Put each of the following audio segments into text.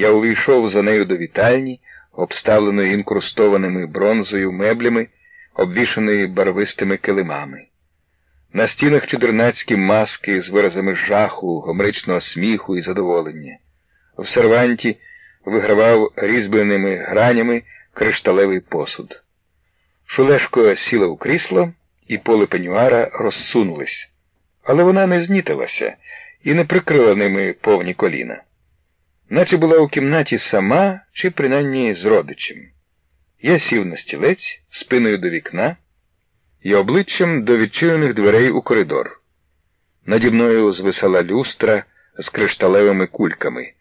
Я увійшов за нею до вітальні, обставленої інкрустованими бронзою меблями, обвішаної барвистими килимами. На стінах чудернацькі маски з виразами жаху, гомеричного сміху і задоволення. В серванті вигравав різьбленими гранями кришталевий посуд. Шулешко сіла у крісло, і поле пенюара розсунулись, але вона не знітилася і не прикрила ними повні коліна, наче була у кімнаті сама чи принаймні з родичем. Я сів на стілець спиною до вікна і обличчям до відчинених дверей у коридор. Наді мною звисала люстра з кришталевими кульками.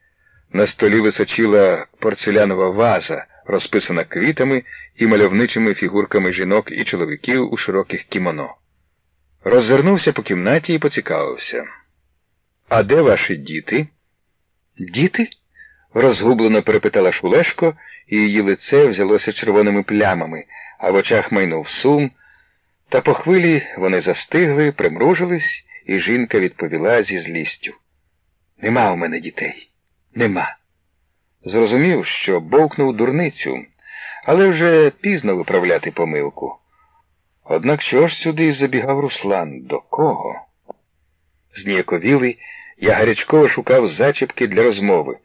На столі височила порцелянова ваза, розписана квітами і мальовничими фігурками жінок і чоловіків у широких кімоно. Роззирнувся по кімнаті і поцікавився. А де ваші діти? Діти? Розгублено перепитала Шулешко, і її лице взялося червоними плямами, а в очах майнув сум. Та по хвилі вони застигли, примружились, і жінка відповіла зі злістю. Нема у мене дітей. Нема. Зрозумів, що бовкнув дурницю, але вже пізно виправляти помилку. Однак чого ж сюди забігав Руслан? До кого? Зніяковілий, я гарячково шукав зачіпки для розмови.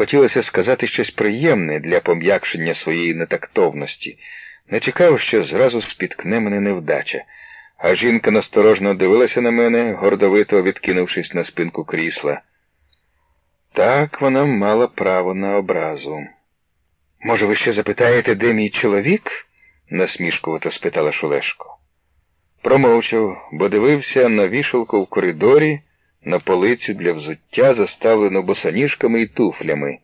Хотілося сказати щось приємне для пом'якшення своєї нетактовності. Не чекав, що зразу спіткне мене невдача, а жінка насторожно дивилася на мене, гордовито відкинувшись на спинку крісла. Так вона мала право на образу. Може, ви ще запитаєте, де мій чоловік? насмішкувато спитала Шулешко. Промовчав, бо дивився на вішалку в коридорі, на полицю для взуття, заставлену босоніжками і туфлями.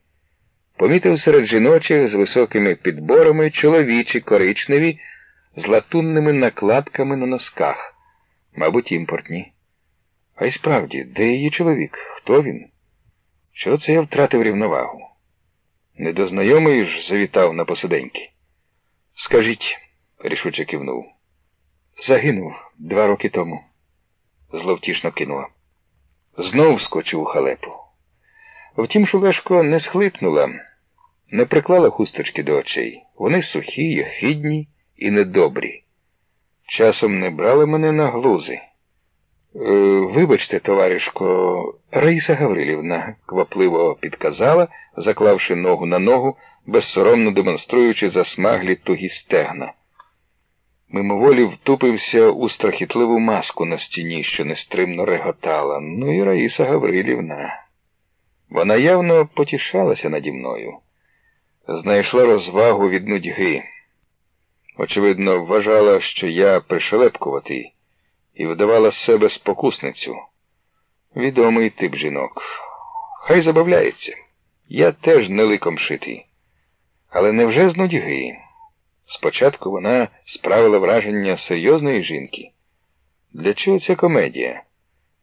Помітив серед жіночих з високими підборами чоловічі коричневі з латунними накладками на носках, мабуть, імпортні. А й справді, де її чоловік? Хто він? Що це я втратив рівновагу? Недознайомий ж завітав на посиденьки. Скажіть, рішуче кивнув. Загинув два роки тому. Зловтішно кинула. Знов скочив у халепу. Втім, Шулешко не схлипнула, не приклала хусточки до очей. Вони сухі, єхидні і недобрі. Часом не брали мене на глузи. Е, вибачте, товаришко, Раїса Гаврилівна квапливо підказала, заклавши ногу на ногу, безсоромно демонструючи засмаглі тугі стегна. Мимоволі втупився у страхітливу маску на стіні, що нестримно реготала. Ну і Раїса Гаврилівна. Вона явно потішалася наді мною, знайшла розвагу від нудьги. Очевидно, вважала, що я пришелепкуватий і видавала з себе спокусницю. Відомий тип жінок. Хай забавляється. Я теж не ликом шитий. Але невже з нудьги? Спочатку вона справила враження серйозної жінки. Для чого ця комедія?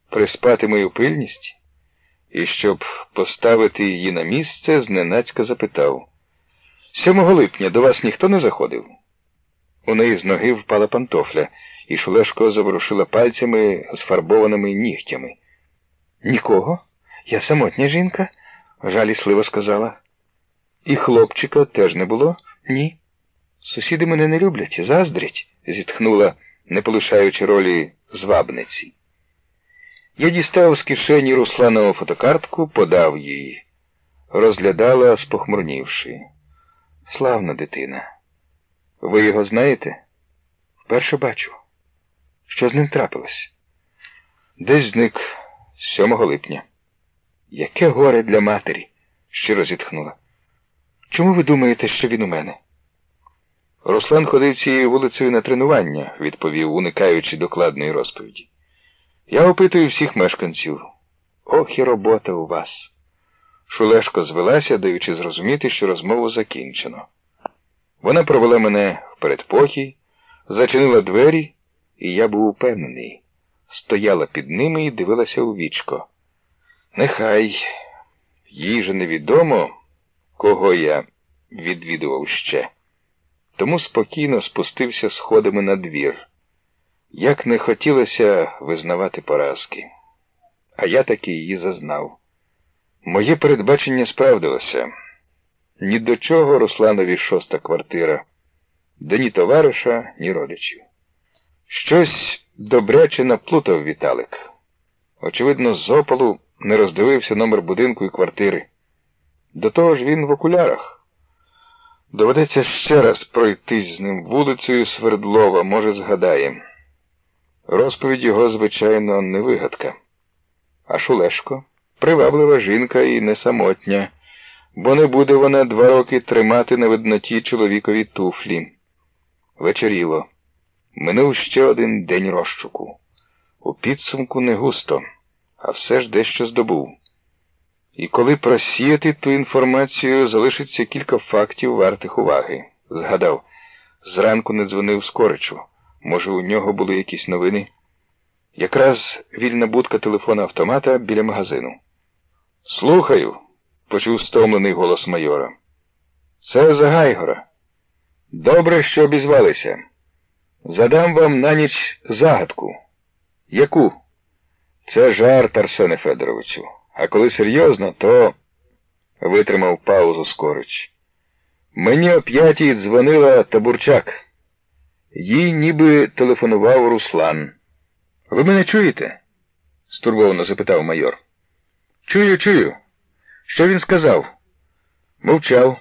Приспати мою пильність? І щоб поставити її на місце, зненацька запитав. 7 липня до вас ніхто не заходив? У неї з ноги впала пантофля, і Шулешко заворушила пальцями з фарбованими нігтями. Нікого? Я самотня жінка, жалісливо сказала. І хлопчика теж не було? Ні. Сусіди мене не люблять, заздрять, зітхнула, не полишаючи ролі звабниці. Я дістав з кишені Русланову фотокартку, подав її. Розглядала, спохмурнівши. Славна дитина. Ви його знаєте? Вперше бачу. Що з ним трапилось? Десь зник 7 липня. Яке горе для матері, щиро зітхнула. Чому ви думаєте, що він у мене? Руслан ходив цією вулицею на тренування, відповів, уникаючи докладної розповіді. Я опитую всіх мешканців. Ох і робота у вас. Шулешко звелася, даючи зрозуміти, що розмову закінчено. Вона провела мене в передпокій, зачинила двері, і я був упевнений. Стояла під ними і дивилася у вічко. Нехай їй же невідомо, кого я відвідував ще. Тому спокійно спустився сходами на двір. Як не хотілося визнавати поразки, а я таки її зазнав. Моє передбачення справдилося. ні до чого Русланові шоста квартира, де ні товариша, ні родичів. Щось добряче наплутав Віталик. Очевидно, з опалу не роздивився номер будинку і квартири. До того ж він в окулярах. Доведеться ще раз пройтись з ним вулицею Свердлова, може, згадає. Розповідь його, звичайно, не вигадка. А Шулешко приваблива жінка і не самотня, бо не буде вона два роки тримати на видноті чоловікові туфлі. Вечеріло. Минув ще один день розшуку. У підсумку не густо, а все ж дещо здобув. І коли просіяти ту інформацію, залишиться кілька фактів вартих уваги. Згадав, зранку не дзвонив Скоричу. Може, у нього були якісь новини? Якраз вільна будка телефона автомата біля магазину. Слухаю, почув стомлений голос майора. Це Загайгора. Добре, що обізвалися. Задам вам на ніч загадку. Яку? Це жарт, Арсене Федоровичу. А коли серйозно, то витримав паузу Скорич. Мені о п'ятій дзвонила Табурчак. Їй ніби телефонував Руслан. Ви мене чуєте? стурбовано запитав майор. Чую, чую. Що він сказав? Мовчав.